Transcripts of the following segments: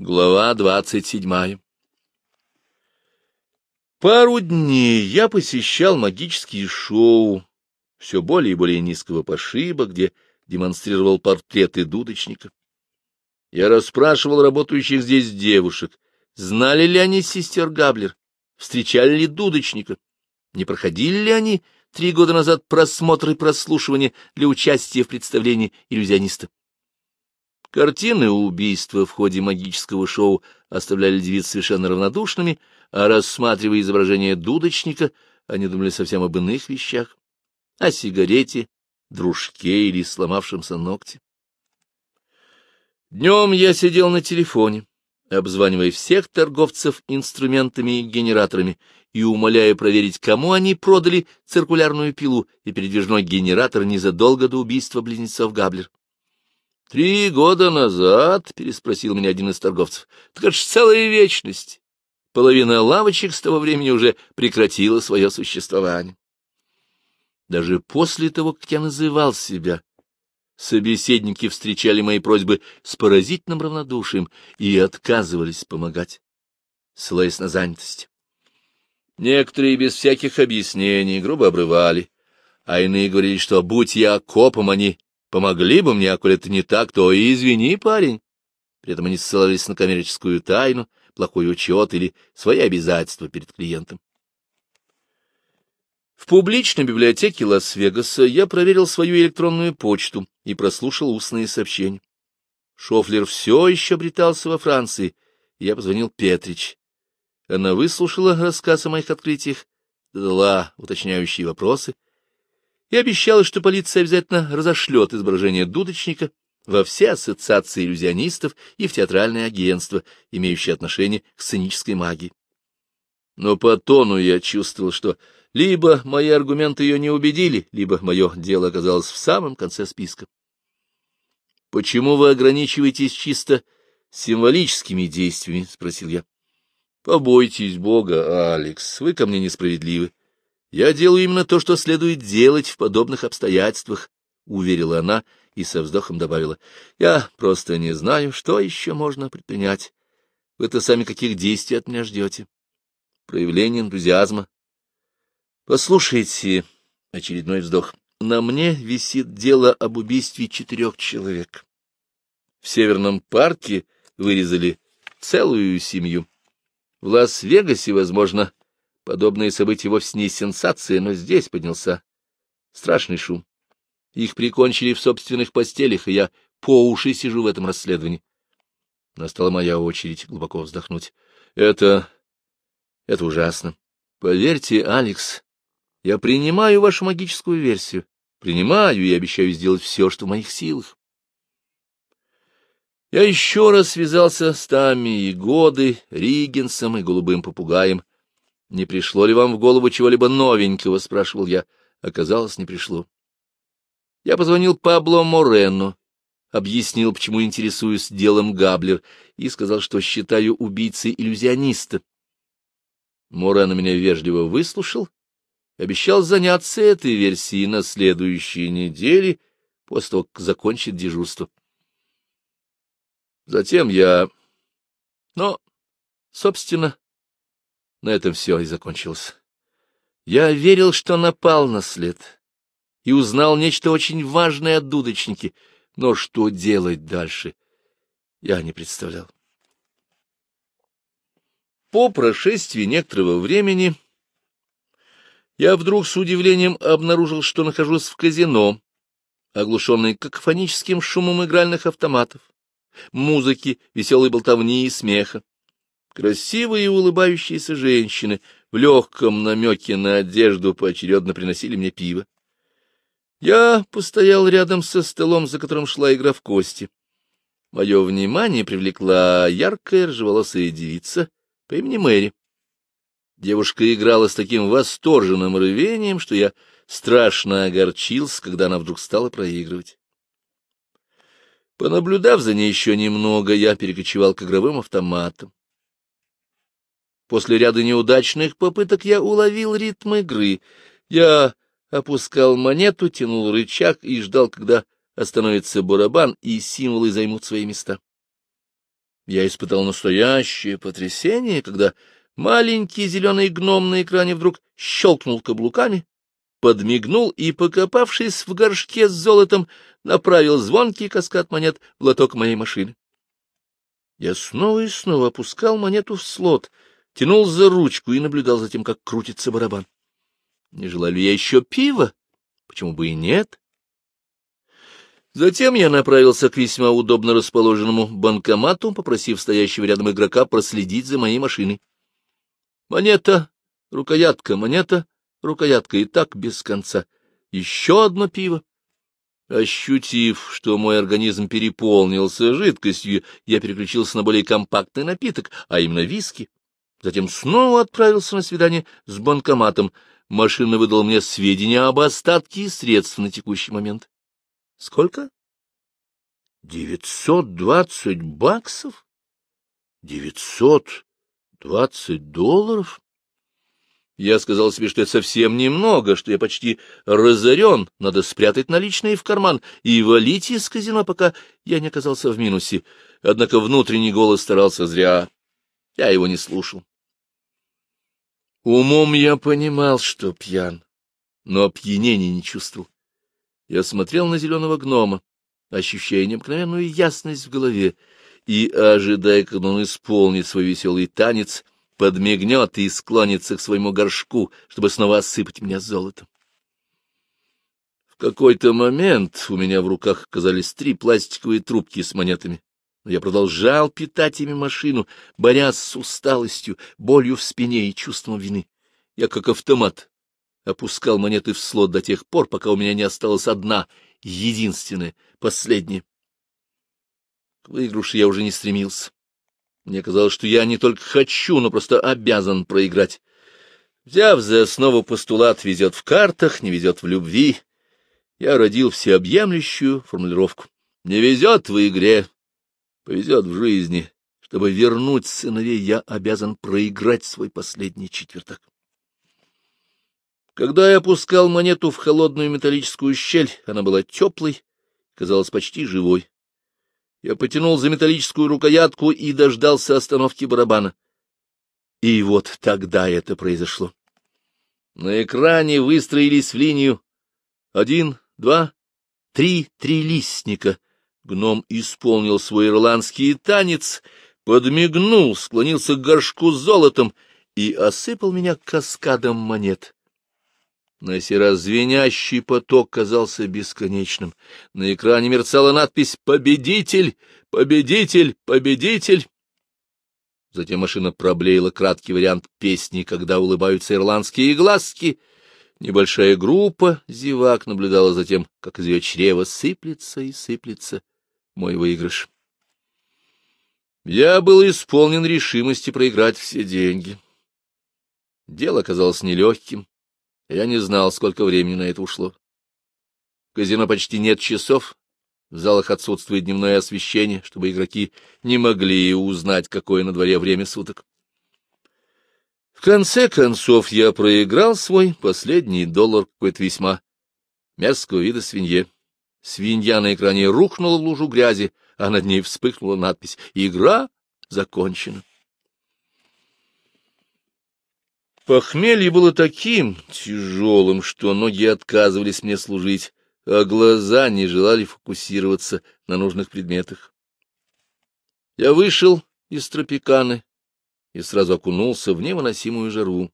Глава двадцать седьмая Пару дней я посещал магические шоу, все более и более низкого пошиба, где демонстрировал портреты дудочника. Я расспрашивал работающих здесь девушек, знали ли они сестер Габлер, встречали ли дудочника, не проходили ли они три года назад просмотр и прослушивание для участия в представлении иллюзиониста. Картины убийства в ходе магического шоу оставляли девиц совершенно равнодушными, а рассматривая изображение дудочника, они думали совсем об иных вещах, о сигарете, дружке или сломавшемся ногте. Днем я сидел на телефоне, обзванивая всех торговцев инструментами и генераторами и умоляя проверить, кому они продали циркулярную пилу и передвижной генератор незадолго до убийства близнецов Габлер. Три года назад, — переспросил меня один из торговцев, — так это ж целая вечность. Половина лавочек с того времени уже прекратила свое существование. Даже после того, как я называл себя, собеседники встречали мои просьбы с поразительным равнодушием и отказывались помогать, ссылаясь на занятость. Некоторые без всяких объяснений грубо обрывали, а иные говорили, что, будь я копом, они Помогли бы мне, а коль это не так, то и извини, парень. При этом они ссылались на коммерческую тайну, плохой учет или свои обязательства перед клиентом. В публичной библиотеке Лас-Вегаса я проверил свою электронную почту и прослушал устные сообщения. Шофлер все еще обретался во Франции, я позвонил Петрич. Она выслушала рассказ о моих открытиях, задала уточняющие вопросы — и обещала, что полиция обязательно разошлет изображение дудочника во все ассоциации иллюзионистов и в театральное агентство, имеющее отношение к сценической магии. Но по тону я чувствовал, что либо мои аргументы ее не убедили, либо мое дело оказалось в самом конце списка. — Почему вы ограничиваетесь чисто символическими действиями? — спросил я. — Побойтесь Бога, Алекс, вы ко мне несправедливы. Я делаю именно то, что следует делать в подобных обстоятельствах, — уверила она и со вздохом добавила. — Я просто не знаю, что еще можно предпринять. Вы-то сами каких действий от меня ждете? Проявление энтузиазма. Послушайте, очередной вздох. На мне висит дело об убийстве четырех человек. В Северном парке вырезали целую семью. В Лас-Вегасе, возможно, Подобные события вовсе не сенсация, но здесь поднялся страшный шум. Их прикончили в собственных постелях, и я по уши сижу в этом расследовании. Настала моя очередь глубоко вздохнуть. Это... это ужасно. Поверьте, Алекс, я принимаю вашу магическую версию. Принимаю и обещаю сделать все, что в моих силах. Я еще раз связался с Тамми и Годы, Ригенсом и голубым попугаем, не пришло ли вам в голову чего-либо новенького? — спрашивал я. Оказалось, не пришло. Я позвонил Пабло Морено, объяснил, почему интересуюсь делом Габлер, и сказал, что считаю убийцей иллюзиониста. Морено меня вежливо выслушал, обещал заняться этой версией на следующей неделе, после того, как закончит дежурство. Затем я... Но, собственно, на этом все и закончилось. Я верил, что напал на след и узнал нечто очень важное от дудочники, но что делать дальше, я не представлял. По прошествии некоторого времени я вдруг с удивлением обнаружил, что нахожусь в казино, оглушенный какофоническим шумом игральных автоматов, музыки, веселой болтовни и смеха. Красивые улыбающиеся женщины в легком намеке на одежду поочередно приносили мне пиво. Я постоял рядом со столом, за которым шла игра в кости. Мое внимание привлекла яркая ржеволосая девица по имени Мэри. Девушка играла с таким восторженным рвением, что я страшно огорчился, когда она вдруг стала проигрывать. Понаблюдав за ней еще немного, я перекочевал к игровым автоматам. После ряда неудачных попыток я уловил ритм игры. Я опускал монету, тянул рычаг и ждал, когда остановится барабан, и символы займут свои места. Я испытал настоящее потрясение, когда маленький зеленый гном на экране вдруг щелкнул каблуками, подмигнул и, покопавшись в горшке с золотом, направил звонкий каскад монет в лоток моей машины. Я снова и снова опускал монету в слот, тянул за ручку и наблюдал за тем, как крутится барабан. Не желаю ли я еще пива? Почему бы и нет? Затем я направился к весьма удобно расположенному банкомату, попросив стоящего рядом игрока проследить за моей машиной. Монета, рукоятка, монета, рукоятка, и так без конца. Еще одно пиво. Ощутив, что мой организм переполнился жидкостью, я переключился на более компактный напиток, а именно виски. Затем снова отправился на свидание с банкоматом. Машина выдала мне сведения об остатке средств на текущий момент. Сколько? Девятьсот двадцать баксов? Девятьсот двадцать долларов? Я сказал себе, что это совсем немного, что я почти разорен, надо спрятать наличные в карман и валить из казино, пока я не оказался в минусе. Однако внутренний голос старался зря. Я его не слушал. Умом я понимал, что пьян, но опьянения не чувствовал. Я смотрел на зеленого гнома, ощущая необыкновенную ясность в голове, и, ожидая, когда он исполнит свой веселый танец, — подмигнет и склонится к своему горшку, чтобы снова осыпать меня золотом. В какой-то момент у меня в руках оказались три пластиковые трубки с монетами, но я продолжал питать ими машину, борясь с усталостью, болью в спине и чувством вины. Я, как автомат, опускал монеты в слот до тех пор, пока у меня не осталась одна, единственная, последняя. К выигрышу я уже не стремился. Мне казалось, что я не только хочу, но просто обязан проиграть. Взяв за основу постулат «везет в картах, не везет в любви», я родил всеобъемлющую формулировку. Не везет в игре, повезет в жизни. Чтобы вернуть сыновей, я обязан проиграть свой последний четвертак. Когда я опускал монету в холодную металлическую щель, она была теплой, казалась почти живой. Я потянул за металлическую рукоятку и дождался остановки барабана. И вот тогда это произошло. На экране выстроились в линию один, два, три три листника. Гном исполнил свой ирландский танец, подмигнул, склонился к горшку с золотом и осыпал меня каскадом монет. На сей звенящий поток казался бесконечным. На экране мерцала надпись «Победитель! Победитель! Победитель!» Затем машина проблеяла краткий вариант песни «Когда улыбаются ирландские глазки». Небольшая группа зевак наблюдала за тем, как из ее чрева сыплется и сыплется мой выигрыш. Я был исполнен решимости проиграть все деньги. Дело оказалось нелегким. Я не знал, сколько времени на это ушло. В казино почти нет часов, в залах отсутствует дневное освещение, чтобы игроки не могли узнать, какое на дворе время суток. В конце концов я проиграл свой последний доллар какой-то весьма мерзкого вида свинье. Свинья на экране рухнула в лужу грязи, а над ней вспыхнула надпись «Игра закончена». Похмелье было таким тяжелым, что ноги отказывались мне служить, а глаза не желали фокусироваться на нужных предметах. Я вышел из тропиканы и сразу окунулся в невыносимую жару.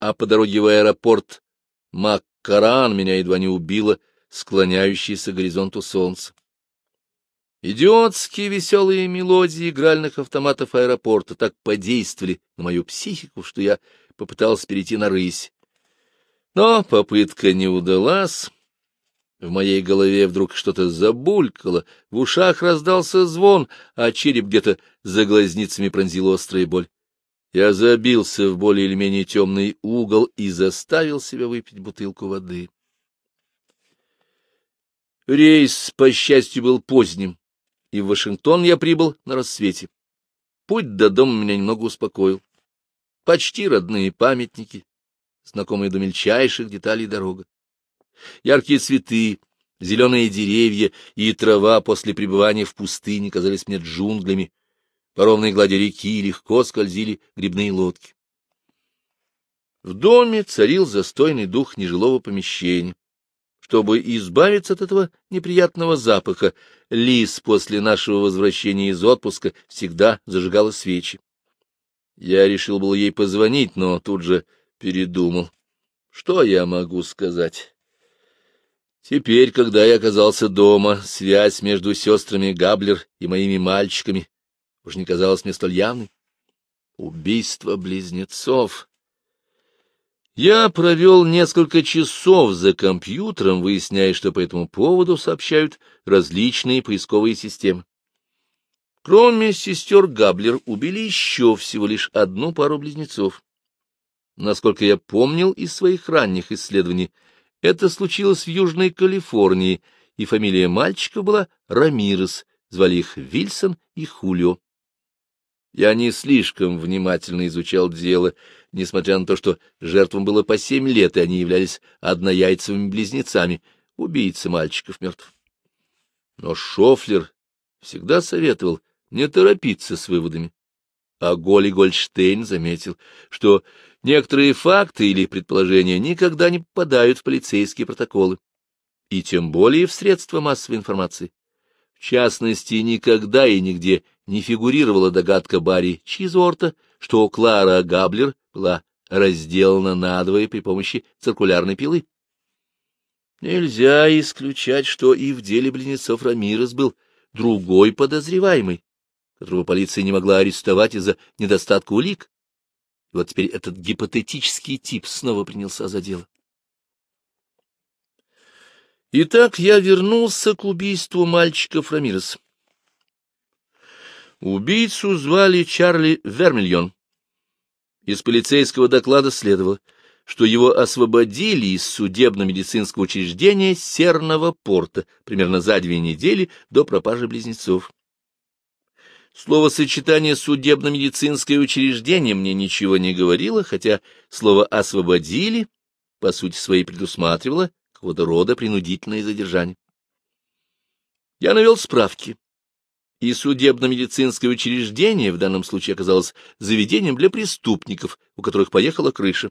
А по дороге в аэропорт Маккаран меня едва не убило склоняющееся к горизонту солнце. Идиотские веселые мелодии игральных автоматов аэропорта так подействовали на мою психику, что я попытался перейти на рысь. Но попытка не удалась. В моей голове вдруг что-то забулькало, в ушах раздался звон, а череп где-то за глазницами пронзила острая боль. Я забился в более или менее темный угол и заставил себя выпить бутылку воды. Рейс, по счастью, был поздним и в Вашингтон я прибыл на рассвете. Путь до дома меня немного успокоил. Почти родные памятники, знакомые до мельчайших деталей дорога. Яркие цветы, зеленые деревья и трава после пребывания в пустыне казались мне джунглями. По ровной глади реки легко скользили грибные лодки. В доме царил застойный дух нежилого помещения. Чтобы избавиться от этого неприятного запаха, Лис после нашего возвращения из отпуска всегда зажигала свечи. Я решил был ей позвонить, но тут же передумал. Что я могу сказать? Теперь, когда я оказался дома, связь между сестрами Габлер и моими мальчиками уже не казалась мне столь явной. Убийство близнецов. Я провел несколько часов за компьютером, выясняя, что по этому поводу сообщают различные поисковые системы. Кроме сестер Габлер убили еще всего лишь одну пару близнецов. Насколько я помнил из своих ранних исследований, это случилось в Южной Калифорнии, и фамилия мальчика была Рамирес, звали их Вильсон и Хулио. Я не слишком внимательно изучал дело, несмотря на то, что жертвам было по семь лет, и они являлись однояйцевыми близнецами, убийцы мальчиков мертв. Но Шофлер всегда советовал не торопиться с выводами. А Голи Гольштейн заметил, что некоторые факты или предположения никогда не попадают в полицейские протоколы, и тем более в средства массовой информации. В частности, никогда и нигде не фигурировала догадка Барри Чизорта, что Клара Габлер была разделана надвое при помощи циркулярной пилы. Нельзя исключать, что и в деле близнецов Рамирес был другой подозреваемый, которого полиция не могла арестовать из-за недостатка улик. И вот теперь этот гипотетический тип снова принялся за дело. Итак, я вернулся к убийству мальчиков Рамирес. Убийцу звали Чарли Вермильон. Из полицейского доклада следовало, что его освободили из судебно-медицинского учреждения Серного порта примерно за две недели до пропажи близнецов. Словосочетание «судебно-медицинское учреждение» мне ничего не говорило, хотя слово «освободили» по сути своей предусматривало какого-то рода принудительное задержание. Я навел справки, и судебно-медицинское учреждение в данном случае оказалось заведением для преступников, у которых поехала крыша.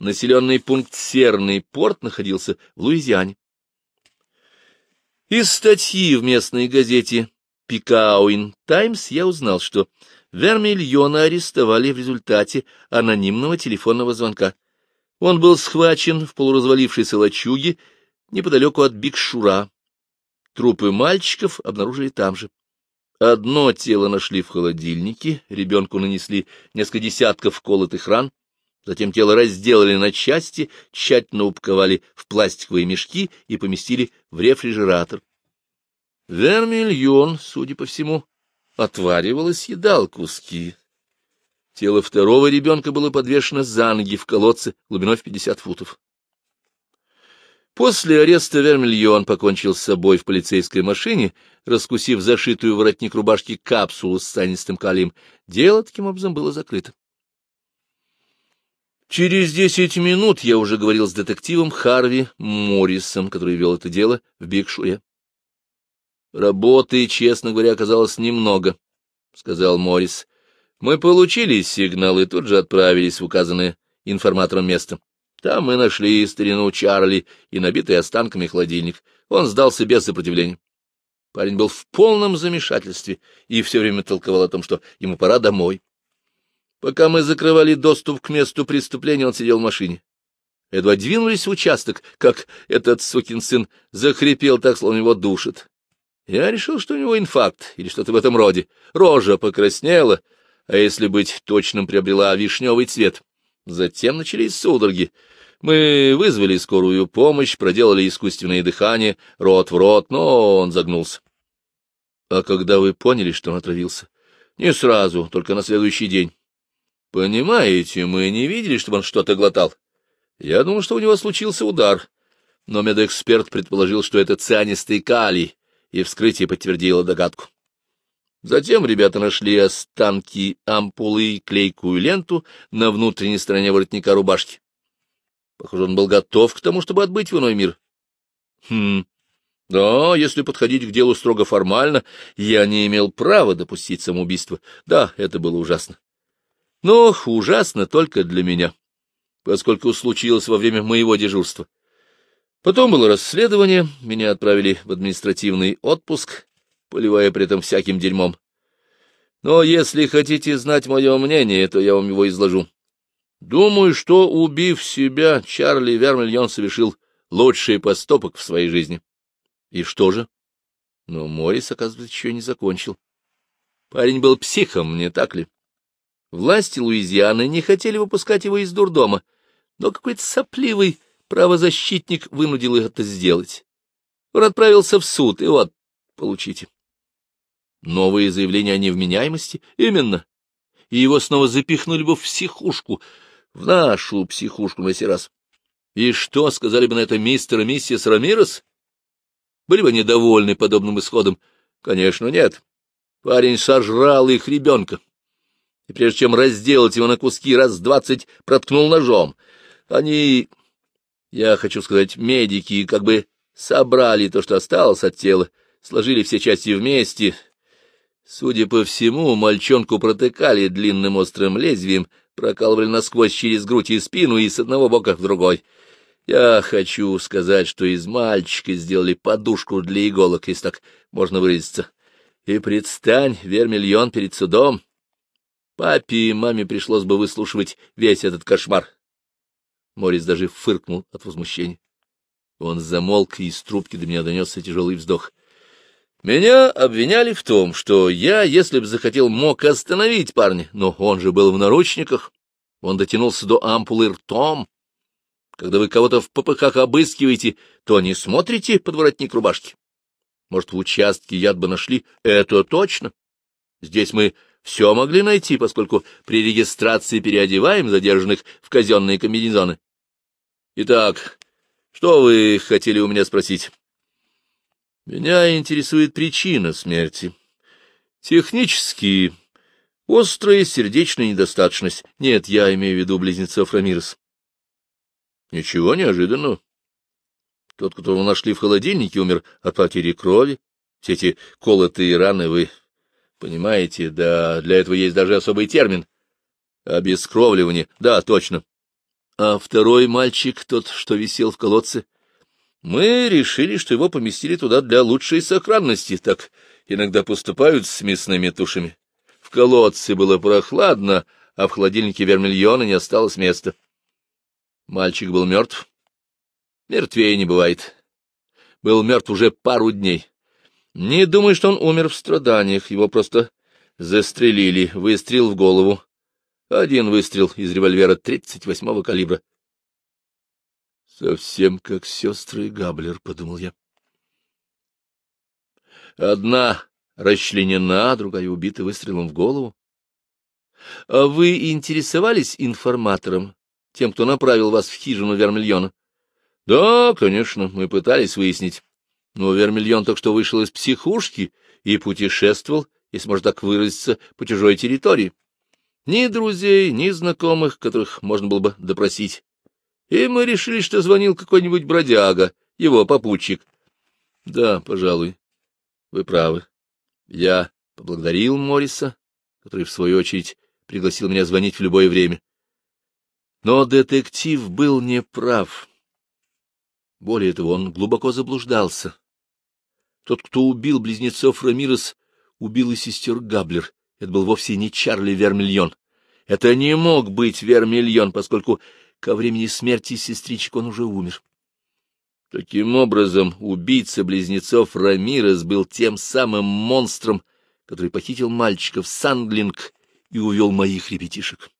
Населенный пункт Серный порт находился в Луизиане. Из статьи в местной газете Пикауин Таймс я узнал, что Вермильона арестовали в результате анонимного телефонного звонка. Он был схвачен в полуразвалившейся лачуге неподалеку от Бикшура. Трупы мальчиков обнаружили там же. Одно тело нашли в холодильнике, ребенку нанесли несколько десятков колотых ран, затем тело разделали на части, тщательно упаковали в пластиковые мешки и поместили в рефрижератор. Вермильон, судя по всему, отваривал и съедал куски. Тело второго ребенка было подвешено за ноги в колодце глубиной в пятьдесят футов. После ареста Вермильон покончил с собой в полицейской машине, раскусив зашитую воротник рубашки капсулу с цианистым калием. Дело таким образом было закрыто. Через десять минут я уже говорил с детективом Харви Моррисом, который вел это дело в Бигшуре. Работы, честно говоря, оказалось немного, — сказал Моррис. Мы получили сигнал и тут же отправились в указанное информатором место. Там мы нашли старину Чарли и набитый останками холодильник. Он сдался без сопротивления. Парень был в полном замешательстве и все время толковал о том, что ему пора домой. Пока мы закрывали доступ к месту преступления, он сидел в машине. Едва двинулись в участок, как этот сукин сын захрипел так, словно его душит. Я решил, что у него инфаркт или что-то в этом роде. Рожа покраснела, а если быть точным, приобрела вишневый цвет. Затем начались судороги. Мы вызвали скорую помощь, проделали искусственное дыхание, рот в рот, но он загнулся. — А когда вы поняли, что он отравился? — Не сразу, только на следующий день. — Понимаете, мы не видели, чтобы он что-то глотал. Я думал, что у него случился удар, но медэксперт предположил, что это цианистый калий, и вскрытие подтвердило догадку. Затем ребята нашли останки ампулы и клейкую ленту на внутренней стороне воротника рубашки. Похоже, он был готов к тому, чтобы отбыть в иной мир. Хм, Но, если подходить к делу строго формально, я не имел права допустить самоубийство. Да, это было ужасно. Но ужасно только для меня, поскольку случилось во время моего дежурства. Потом было расследование, меня отправили в административный отпуск, поливая при этом всяким дерьмом. Но если хотите знать мое мнение, то я вам его изложу. Думаю, что, убив себя, Чарли Вермильон совершил лучший поступок в своей жизни. И что же? Но Морис, оказывается, еще не закончил. Парень был психом, не так ли? Власти Луизианы не хотели выпускать его из дурдома, но какой-то сопливый правозащитник вынудил их это сделать. Он отправился в суд, и вот, получите. Новые заявления о невменяемости? Именно. И его снова запихнули бы в психушку, в нашу психушку на сей раз. И что, сказали бы на это мистер и миссис Рамирес? Были бы недовольны подобным исходом? Конечно, нет. Парень сожрал их ребенка. И прежде чем разделать его на куски, раз двадцать проткнул ножом. Они, я хочу сказать, медики, как бы собрали то, что осталось от тела, сложили все части вместе, Судя по всему, мальчонку протыкали длинным острым лезвием, прокалывали насквозь через грудь и спину и с одного бока в другой. Я хочу сказать, что из мальчика сделали подушку для иголок, если так можно выразиться. И предстань, вермильон перед судом. Папе и маме пришлось бы выслушивать весь этот кошмар. Морис даже фыркнул от возмущения. Он замолк, и из трубки до меня донесся тяжелый вздох. Меня обвиняли в том, что я, если бы захотел, мог остановить парня, но он же был в наручниках. Он дотянулся до ампулы ртом. Когда вы кого-то в попыхах обыскиваете, то не смотрите под воротник рубашки. Может, в участке яд бы нашли? Это точно. Здесь мы все могли найти, поскольку при регистрации переодеваем задержанных в казенные комбинезоны. Итак, что вы хотели у меня спросить? Меня интересует причина смерти. Технически, острая сердечная недостаточность. Нет, я имею в виду близнецов Рамирес. Ничего неожиданного. Тот, которого нашли в холодильнике, умер от потери крови. Все эти колотые раны вы понимаете, да для этого есть даже особый термин. Обескровливание. Да, точно. А второй мальчик, тот, что висел в колодце, мы решили, что его поместили туда для лучшей сохранности, так иногда поступают с мясными тушами. В колодце было прохладно, а в холодильнике вермильона не осталось места. Мальчик был мертв. Мертвее не бывает. Был мертв уже пару дней. Не думаю, что он умер в страданиях, его просто застрелили, выстрел в голову. Один выстрел из револьвера тридцать восьмого калибра. Совсем как сестры Габлер, — подумал я. Одна расчленена, другая убита выстрелом в голову. А вы интересовались информатором, тем, кто направил вас в хижину Вермильона? Да, конечно, мы пытались выяснить. Но Вермильон только что вышел из психушки и путешествовал, если можно так выразиться, по чужой территории. Ни друзей, ни знакомых, которых можно было бы допросить и мы решили, что звонил какой-нибудь бродяга, его попутчик. Да, пожалуй, вы правы. Я поблагодарил Морриса, который, в свою очередь, пригласил меня звонить в любое время. Но детектив был неправ. Более того, он глубоко заблуждался. Тот, кто убил близнецов Рамирес, убил и сестер Габлер. Это был вовсе не Чарли Вермильон. Это не мог быть Вермильон, поскольку Ко времени смерти сестричек он уже умер. Таким образом, убийца близнецов Рамирес был тем самым монстром, который похитил мальчиков Сандлинг и увел моих ребятишек.